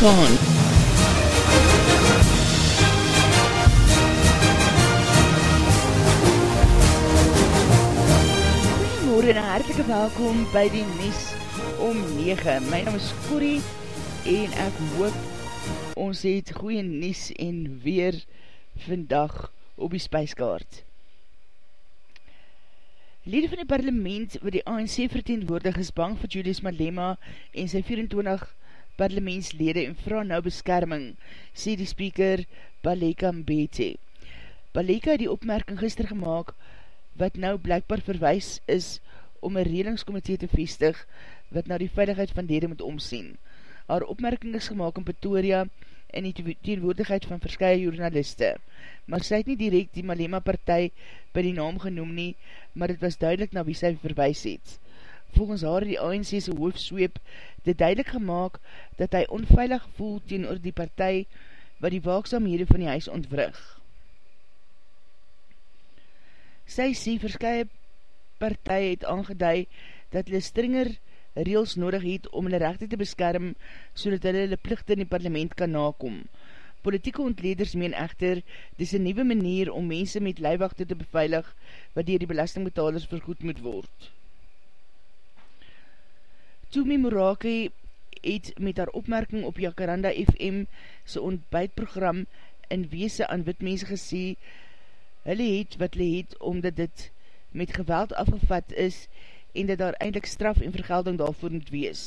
Afrikaans. Goeiemorgen en hartelike welkom by die Nies om 9. My naam is Corrie en ek hoop ons het goeie Nies en weer vandag op die spijskaart. Lede van die parlement wat die ANC verteenwoordig is bang vir Julius Malema en sy 24 parlementslede en vraag nou beskerming, sê die speaker Baleka Mbete. Baleka het die opmerking gister gemaakt wat nou blijkbaar verwijs is om een redingskomitee te vestig wat na die veiligheid van lede moet omsien. Haar opmerking is gemaakt in Pretoria in die teenwoordigheid van verskye journaliste. Maar sy het nie direct die Malema partij by die naam genoem nie, maar het was duidelik na wie sy verwijs het. Volgens haar die ANC's hoofdsweep dit duidelik gemaakt dat hy onveilig voel teen oor die partij wat die waakzaamhede van die huis ontwrig. Sy sê verskye partij het aangeduid dat hulle stringer reels nodig het om hulle rechte te beskerm, so dat hulle hulle plichte in die parlement kan nakom. Politieke ontleders meen echter, dit is een nieuwe manier om mense met leiwachte te beveilig, wat dier die belastingbetalers vergoed moet word. Toomie Morake het met haar opmerking op Jacaranda FM sy ontbijtprogram in weese aan witmense gesê, hulle het wat hulle het, omdat dit met geweld afgevat is en dat daar eindelijk straf en vergelding daarvoor moet wees.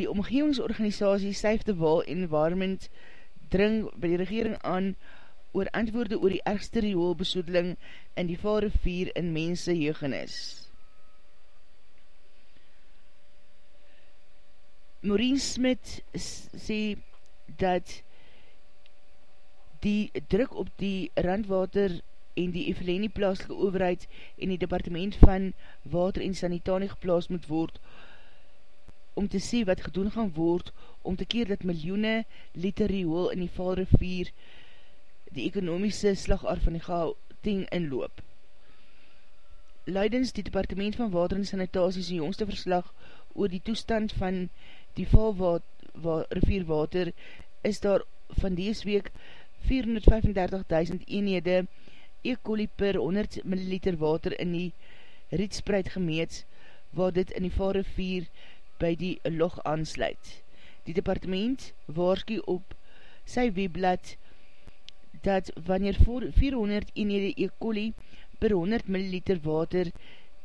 Die omgevingsorganisatie Safety Wall Environment dring by die regering aan oor antwoorde oor die ergste rioolbesoedeling in die vare vier in mense jeugenis. Maureen Smit sê dat die druk op die randwater en die Evelenie plaaslike overheid en die departement van water en sanitanie geplaas moet word om te sê wat gedoen gaan word om te keer dat miljoene liter riool in die valrivier die ekonomiese slagar van die Gauteng inloop. Leidens die departement van water en sanitasie sy jongste verslag oor die toestand van die valrivierwater is daar van dees week 435.000 eenhede E. coli per 100 ml water in die rietspreid gemeet, waar dit in die varevier by die log aansluit. Die departement waarski op sy webblad dat wanneer 400 eenhede E. coli per 100 ml water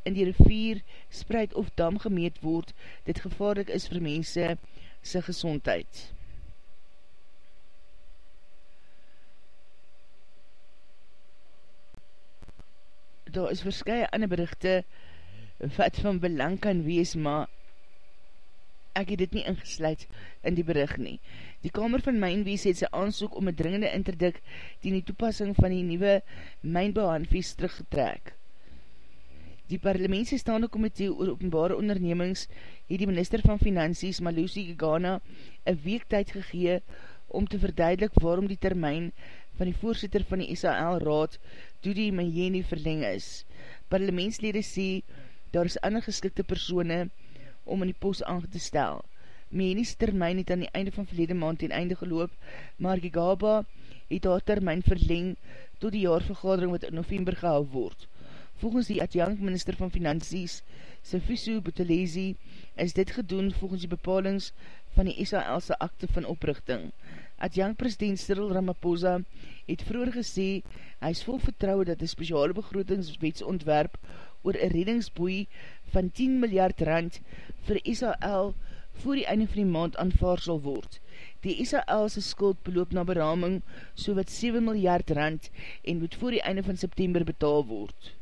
in die rivier spreid of dam gemeet word, dit gevaarlik is vir mense sy gezondheid. daar is verskye ander berichte wat van belang kan wees, maar ek het dit nie ingesluid in die bericht nie. Die Kamer van Mijnwees het sy aansoek om een dringende interdik die die toepassing van die nieuwe Mijnbouwhandvies teruggetrek. Die parlementse staande komitee oor openbare ondernemings het die minister van Finansies, Malusi Gagana, een week tyd gegee om te verduidelik waarom die termijn van die voorzitter van die SAL Raad, Dudi Mayeni, verleng is. Parlementslede sê, daar is ander geskikte persoene om in die post aange te stel. Mayeni's termijn het aan die einde van verlede maand ten einde geloop, maar Gigaba het haar termijn verleng tot die jaarvergadering wat in november gehou word. Volgens die adjunct minister van Finansies, Sifisu Botelezi, is dit gedoen volgens die bepalings van die SAL'se akte van oprichting. Adjunct president Cyril Ramaphosa het vroeger gesê, hy is vol vertrouwe dat die speciale begrotingswetsontwerp oor een reddingsboei van 10 miljard rand vir SAL voor die einde van die maand aanvaar sal word. Die SAL'se skuld beloop na beraming so wat 7 miljard rand en moet voor die einde van September betaal word.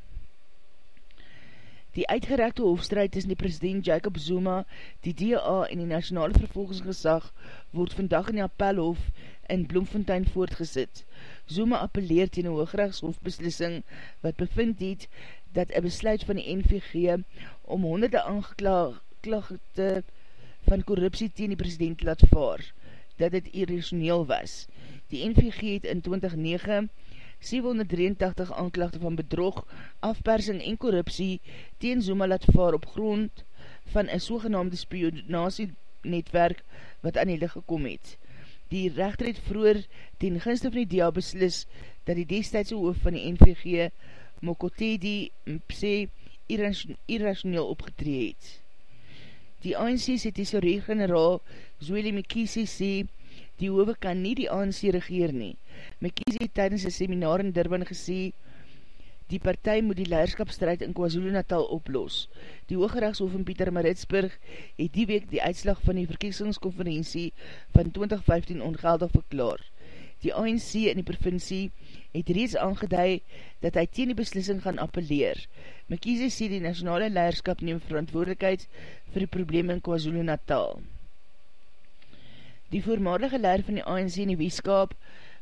Die uitgerekte hoofdstrijd tussen die president Jacob Zuma, die DA en die nationale vervolgingsgesag word vandag in die appelhof in Bloemfontein voortgesit. Zuma appelleer teen een hoogrechtshofbeslissing wat bevind het dat een besluit van die NVG om honderde aangeklaagde van korruptie teen die president laat vaar, dat het irrationeel was. Die NVG het in 2009 783 aanklachte van bedrog, afpersing en korruptie teen Zuma laat vaar op grond van een sogenaamde spionasie netwerk wat aan die licht gekom het. Die rechter het vroeger ten gunste van die DA beslis dat die destijdse hoof van die NVG Mokotedi Mpse irrationeel opgetree het. Die ANC sê tesorie-generaal Zoele Mekisi sê die hove kan nie die ANC regeer nie. Mekisi het tydens een seminar in Durban gesê die partij moet die leiderskapstrijd in KwaZulu Natal oplos. Die Hooggerechtshof in Pieter Maritsburg het die week die uitslag van die verkiesingskonferentie van 2015 ongeldig verklaar. Die ANC in die provincie het reeds aangeduid dat hy teen die beslissing gaan appelleer. McKiesey sê die nationale leiderskap neem verantwoordelikheid vir die probleem in KwaZulu Natal. Die voormalige leider van die ANC in die weeskap,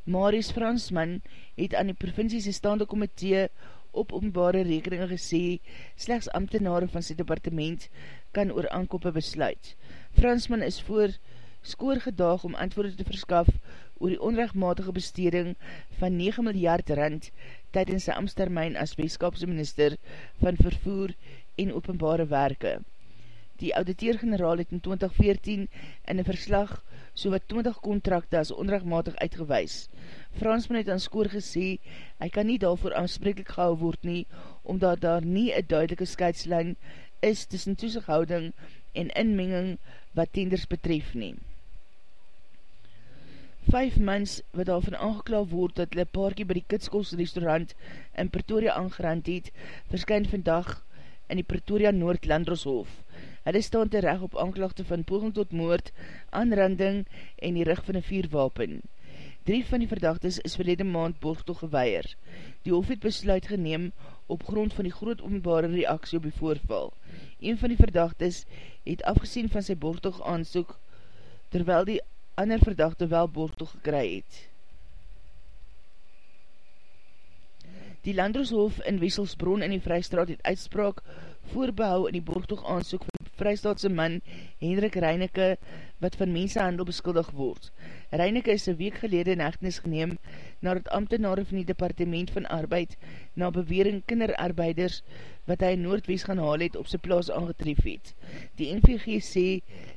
Marius Fransman, het aan die provinciese staande komitee op openbare rekeninge gesê, slechts ambtenare van sy departement kan oor aankoppe besluit. Fransman is voor skoor gedaag om antwoorde te verskaf oor die onrechtmatige besteding van 9 miljard rand tydens sy amstermijn as weeskapse minister van vervoer en openbare werke. Die auditeer-generaal het in 2014 in een verslag so wat 20 kontrakte as onrechtmatig uitgewys. Fransman het aan skoor gesê, hy kan nie daarvoor aanspreeklik gehou word nie, omdat daar nie een duidelike scheidslijn is tussen toesighouding en inmenging wat tenders betref nie. Vijf mans wat al van aangeklaal word dat hulle paarkie by die Kitskos restaurant in Pretoria aangerand het, verskyn vandag in die Pretoria Noord Landroshof. Hulle staan te reg op aanklachte van poging tot moord, aanranding en die rug van een vierwapen. Drie van die verdachtes is verlede maand borgtog geweier. Die hof het besluit geneem op grond van die groot openbare reaksie op die voorval. Een van die verdachtes het afgesien van sy borgtog aansoek, terwyl die ander verdachte wel borgtog gekry het. Die Landroshof in Wesselsbron in die Vrijstraat het uitspraak voorbehou in die borgtog aansoek van vrystaatse man Hendrik Reineke wat van mensenhandel beskuldig word. Reineke is een week gelede in echtenis geneem na het ambtenare van die departement van arbeid na bewering kinderarbeiders wat hy in Noordwest gaan haal het op sy plaas aangetref het. Die NVG sê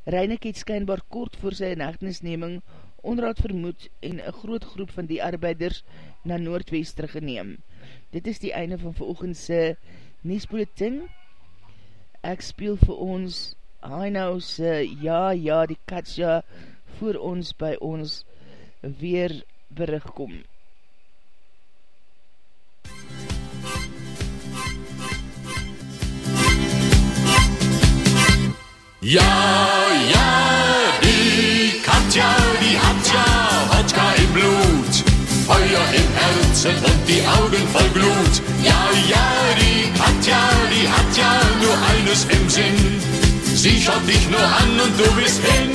Reineke het skynbaar kort voor sy in echtenisneming onraad vermoed en een groot groep van die arbeiders na Noordwest teruggeneem. Dit is die einde van veroogendse Niesbulletin ek speel vir ons Hainau se Ja, Ja, die Katja voor ons by ons weer berig kom. Ja, ja, die Katja, die hat ja Wodka im Blut, Feuer im Herzen und die Augen voll Glut. Ja, ja, Katja, die hat ja nur eines im Sinn. Sie schaut dich nur an und du bist hin.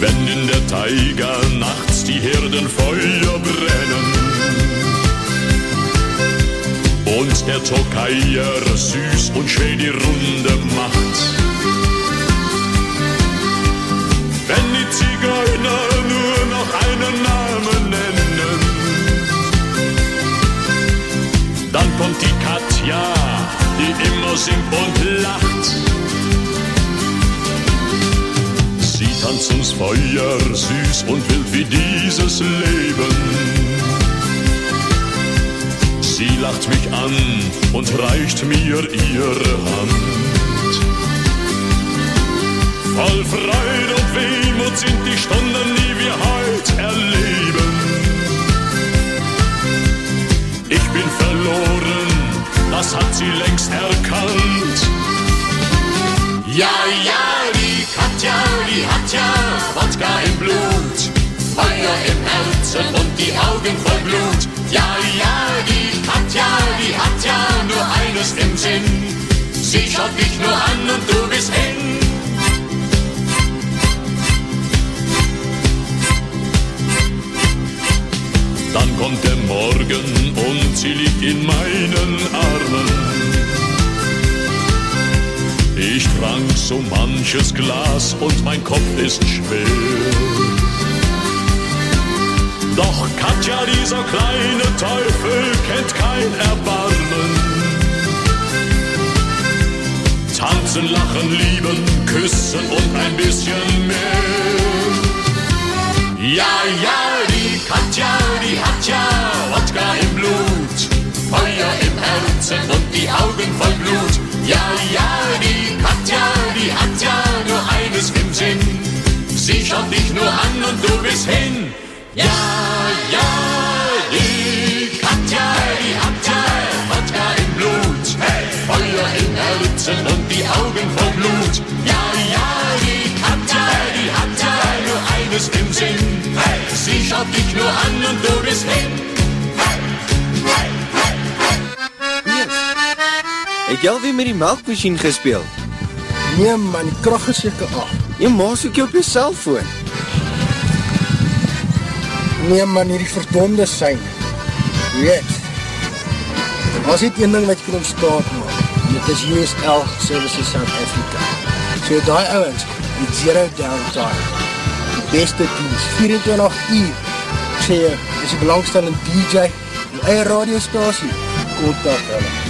Wenn in der Taiga nachts die Herden Feuer brennen und der Tokaier süß und schön die Runde macht, Katja, die immer singt und lacht. Sie tanzt ums Feuer süß und wild wie dieses Leben. Sie lacht mich an und reicht mir ihre Hand. Voll Freude und Wehmut sind die Stunden, die wir heute erleben. Ich bin verloren, das hat sie längst erkannt. Ja, ja, die Katja, die hat ja Wodka im Blut, Feuer im Herzen und die Augen voll Blut. Ja, ja, die Katja, die hat ja nur eines im Sinn. Sie schaut dich nur an und du bist hin. Dann kommt der Morgen und sie liegt in meinen Armen. Ich trank so manches Glas und mein Kopf ist schwer. Doch Katja, dieser kleine Teufel, kennt kein Erbarmen. Tanzen, lachen, lieben, küssen und ein bisschen mehr. Ja, ja, die Katja Herzen und die Augen voll Blut. Ja, ja, die Katja, die hat ja nur eines im Sinn. Sie schaut dich nur an und du bist hin. Ja, ja, die Katja, die hat ja Wodka im Blut. Hey, Feuer in der Litzen und die Augen voll Blut. Ja, ja, die Katja, die hat ja nur eines im Sinn. Hey, sie schaut dich nur an und du bist hin. Het jy alweer met die melkmachine gespeeld? Nee man, die kracht is jyke af. Jy maas ook jy op jy cellfoon. Nee man, hierdie verdonde sein. Weet, as dit een ding wat jy kan omstaat maak, en dit is USL Services South Africa. So die ouwens, die zero downtime, die beste dienst, 24 uur, ek sê jy, is die belangstellende DJ, die eie radiostasie, kontak hulle.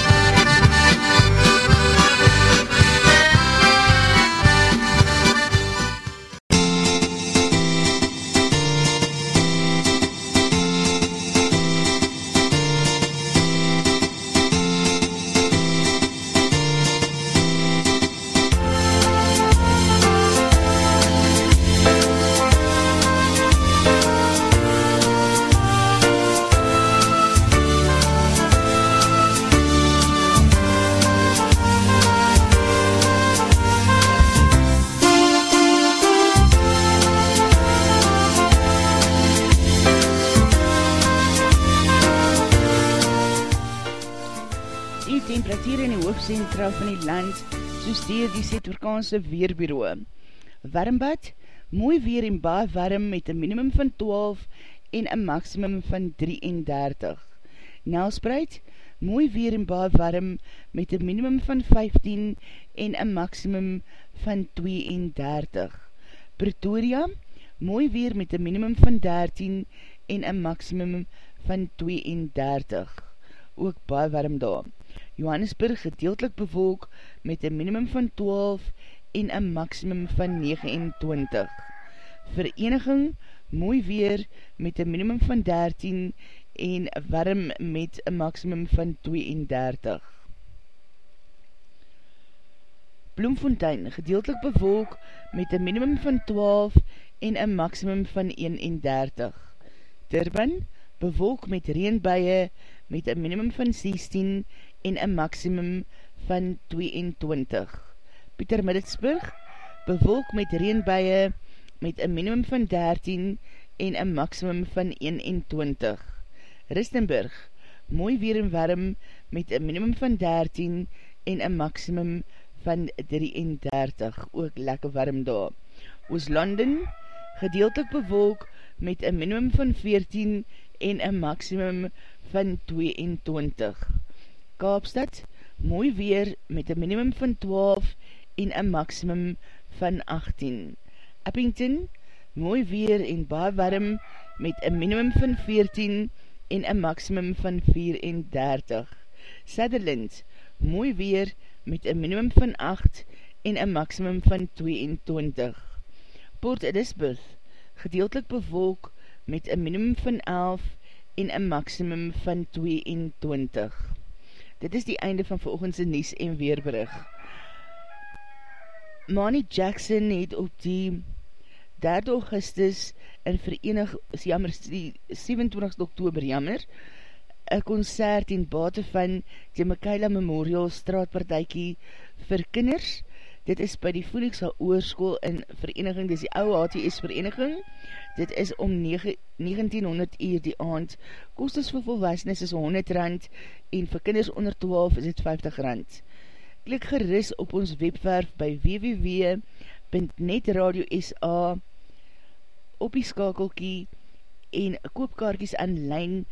Dier die Setorkaanse Weerbureau. Warmbad, mooi weer en baie warm met een minimum van 12 en een maximum van 33. Nelspreid, mooi weer en baie warm met een minimum van 15 en een maximum van 32. Pretoria, mooi weer met een minimum van 13 en een maximum van 32. Ook baie warm daar. Johannesburg gedeeltelik bewolk met een minimum van 12 en een maximum van 29. Vereniging, mooi weer met een minimum van 13 en warm met een maximum van 32. Bloemfontein, gedeeltelik bewolk met een minimum van 12 en een maximum van 31. Durban, bewolk met reenbuie met een minimum van 16 en een maximum van 22. Pieter Middelsburg, bewolk met reenbuie met een minimum van 13 en een maximum van 21. Ristenburg, mooi weer en warm met een minimum van 13 en een maximum van 33. Ook lekker warm daar. Ooslanden, gedeeltelik bewolk met een minimum van 14 en een maximum van 22. Kaapstad, mooi weer met een minimum van 12 en een maximum van 18. Eppington, mooi weer en baie warm met een minimum van 14 en een maximum van 34. Sutherland, mooi weer met een minimum van 8 en een maximum van 22. Port Elizabeth, gedeeltelik bewolk met een minimum van 11 en een maximum van 22. Dit is die einde van volgendse Nies en Weerbrug. Manny Jackson het op die 3 augustus in verenig, jammer, die 27 oktober, jammer, een concert in bate van die Mikaela Memorial straatpartijkie vir kinders. Dit is by die Phoenixal Oorskool in vereniging, dit is die ouwe HTS vereniging. Dit is om 9, 1900 uur die aand. Kostes vir volwassenes is 100 rand en vir kinders onder 12 is dit 50 rand. Klik geris op ons webwerf by www.netradio.sa op die skakelkie en koopkaartjies aanlijn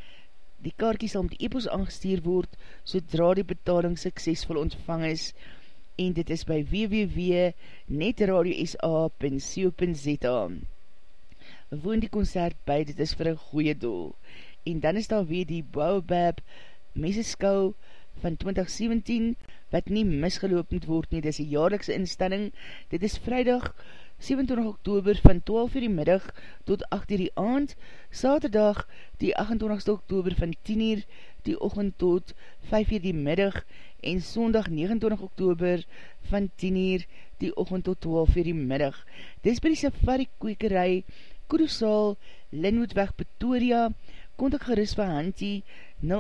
die kaartjies sal met epos aangestuur word sodra die betaling suksesvol ontvang is en dit is by www.netradiosa.co.za Woon die concert by, dit is vir een goeie doel. En dan is daar weer die Baobab Meseskou van 2017, wat nie misgeloop moet word nie, dit is die jaarlikse instelling, dit is vrijdag 27 oktober van 12 uur die middag tot 8 uur die aand, saterdag die 28 oktober van 10 uur die ochend tot 5 uur die middag en sondag 29 oktober van 10 uur die ochend tot 12 uur die middag. Dit is by die safari kwekerij Kurusaal, Linwoodweg, Pretoria, kontak gerust van Hantie 082-782-2671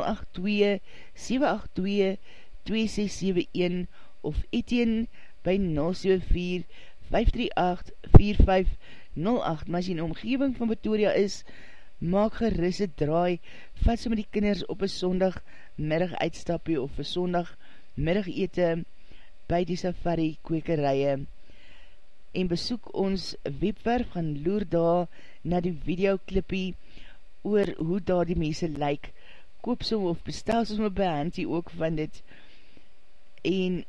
of Etienne by 074 538-4508 maar as jy in omgeving van Pretoria is, maak gerisse draai, vat so met die kinders op een sondag middag uitstapie of een sondag middag ete by die safari kwekerije en besoek ons webwerf gaan loer daar na die videoclippie oor hoe daar die mense lyk, koop som of bestel som op by handie ook van dit en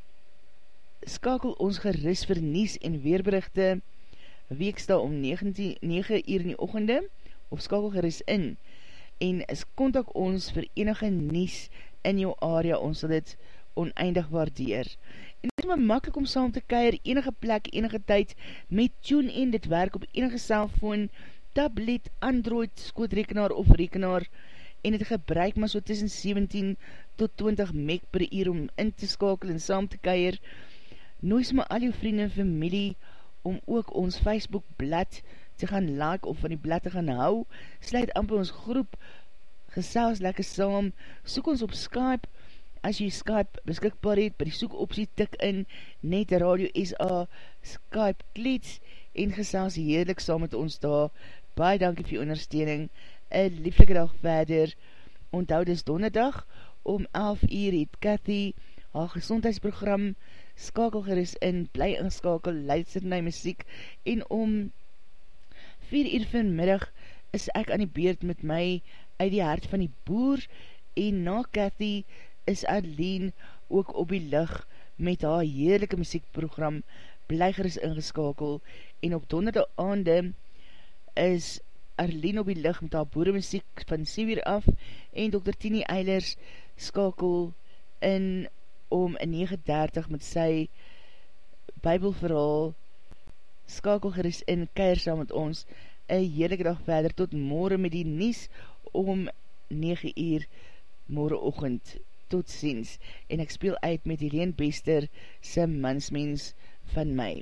skakel ons geris vir nies en weerberichte weeksta om 9, 9 uur in die ochende of skakel geris in en is kontak ons vir enige nies in jou area, ons sal dit oneindig waardeer. En dit is maar makkelijk om saam te keir enige plek, enige tyd met TuneIn, dit werk op enige cellfoon, tablet, android, skootrekenaar of rekenaar. En het gebruik maar so tussen 17 tot 20 meg per uur om in te skakel en saam te keir, Noos my al jou vrienden en familie om ook ons Facebook blad te gaan like of van die blad te gaan hou. Sluit amper ons groep, gesels lekker saam, soek ons op Skype, as jy Skype beskikbaar het, by die soek optie tik in, net Radio SA, Skype klets, en gesels heerlik saam met ons daar. Baie dankie vir jou ondersteuning, een lieflike dag verder. Onthoud is donderdag, om 11 uur het Cathy haar gezondheidsprogram skakel geris in, bly inskakel, luister na muziek, en om 4 uur vanmiddag is ek aan die beurt met my uit die hart van die boer, en na Cathy is Adeline ook op die lig met haar heerlijke muziekprogram bly geris ingeskakel, en op donderde aande is Arlene op die lig met haar boeremuziek van 7 uur af, en Dr. Tini Eilers skakel in om in 9.30 met sy bybelverhaal. Skakel geris in keir saam met ons. Een heerlijke dag verder tot morgen met die nies om 9 uur morgen ochend tot ziens en ek speel uit met Helene Bester sy mansmens van my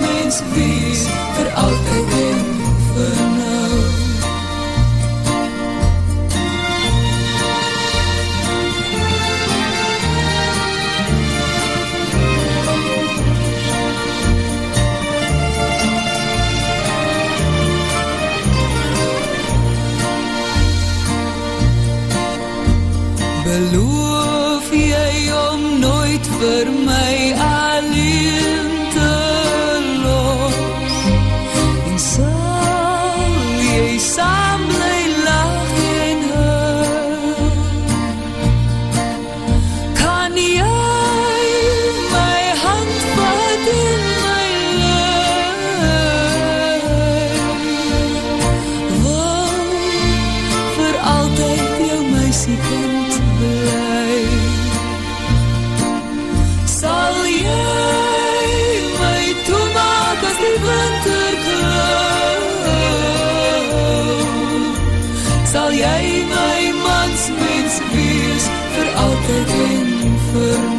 mens wees vir altyd en vir nou. Beloof jy om nooit vir my agterkom sal jy my mansmens wees vir altyd en vir